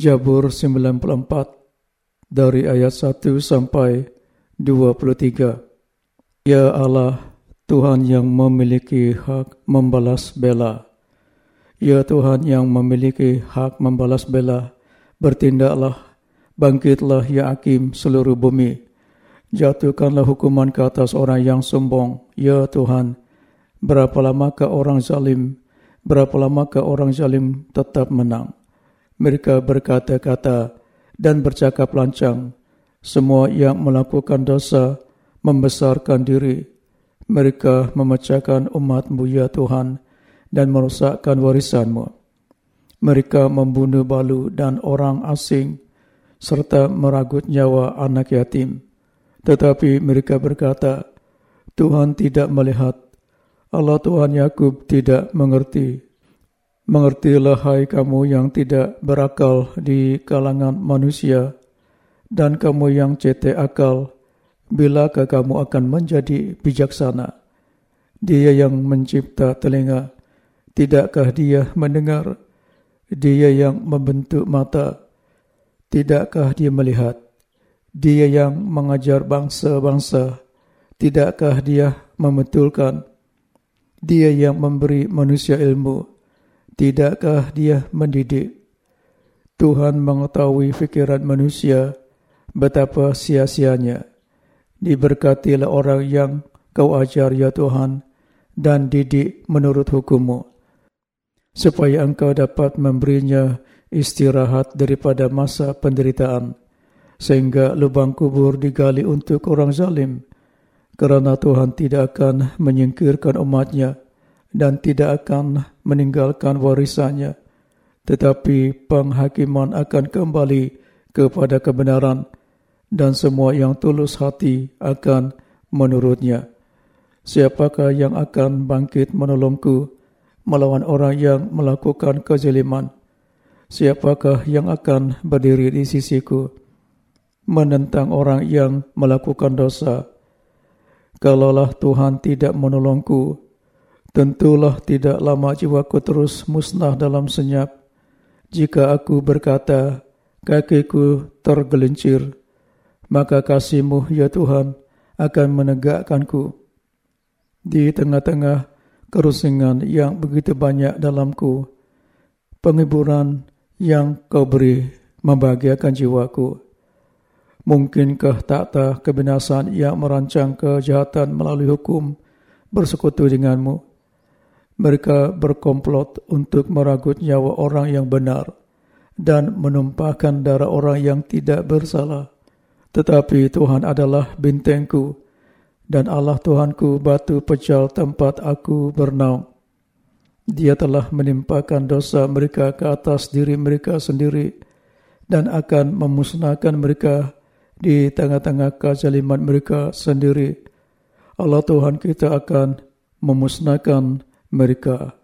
Jabur 94 dari ayat 1 sampai 23. Ya Allah, Tuhan yang memiliki hak membalas bela. Ya Tuhan yang memiliki hak membalas bela, bertindaklah, bangkitlah ya Hakim seluruh bumi. Jatuhkanlah hukuman ke atas orang yang sombong, ya Tuhan. Berapa lamakah orang zalim, berapa lamakah orang zalim tetap menang. Mereka berkata-kata dan bercakap lancang. Semua yang melakukan dosa membesarkan diri. Mereka memecahkan umatmu ya Tuhan dan merosakkan warisanmu. Mereka membunuh balu dan orang asing serta meragut nyawa anak yatim. Tetapi mereka berkata, Tuhan tidak melihat. Allah Tuhan Yakub tidak mengerti. Mengertilah hai kamu yang tidak berakal di kalangan manusia dan kamu yang cetek akal, bilakah kamu akan menjadi bijaksana? Dia yang mencipta telinga, Tidakkah dia mendengar? Dia yang membentuk mata. Tidakkah dia melihat? Dia yang mengajar bangsa-bangsa. Tidakkah dia membetulkan? Dia yang memberi manusia ilmu. Tidakkah dia mendidik? Tuhan mengetahui fikiran manusia betapa sia-sianya. Diberkatilah orang yang kau ajar ya Tuhan dan didik menurut hukummu supaya engkau dapat memberinya istirahat daripada masa penderitaan sehingga lubang kubur digali untuk orang zalim kerana Tuhan tidak akan menyingkirkan umatnya dan tidak akan meninggalkan warisannya tetapi penghakiman akan kembali kepada kebenaran dan semua yang tulus hati akan menurutnya siapakah yang akan bangkit menolongku melawan orang yang melakukan kezaliman. Siapakah yang akan berdiri di sisiku menentang orang yang melakukan dosa? Kalaulah Tuhan tidak menolongku, tentulah tidak lama jiwaku terus musnah dalam senyap. Jika aku berkata, kakiku tergelincir, maka kasihmu, ya Tuhan, akan menegakkanku. Di tengah-tengah kerusingan yang begitu banyak dalamku, penghiburan yang kau beri membahagiakan jiwaku. Mungkinkah takta kebinasan yang merancang kejahatan melalui hukum bersekutu denganmu? Mereka berkomplot untuk meragut nyawa orang yang benar dan menumpahkan darah orang yang tidak bersalah. Tetapi Tuhan adalah bintangku dan Allah Tuhanku batu pecal tempat aku bernaung. Dia telah menimpakan dosa mereka ke atas diri mereka sendiri dan akan memusnahkan mereka di tengah-tengah kezaliman mereka sendiri. Allah Tuhan kita akan memusnahkan mereka.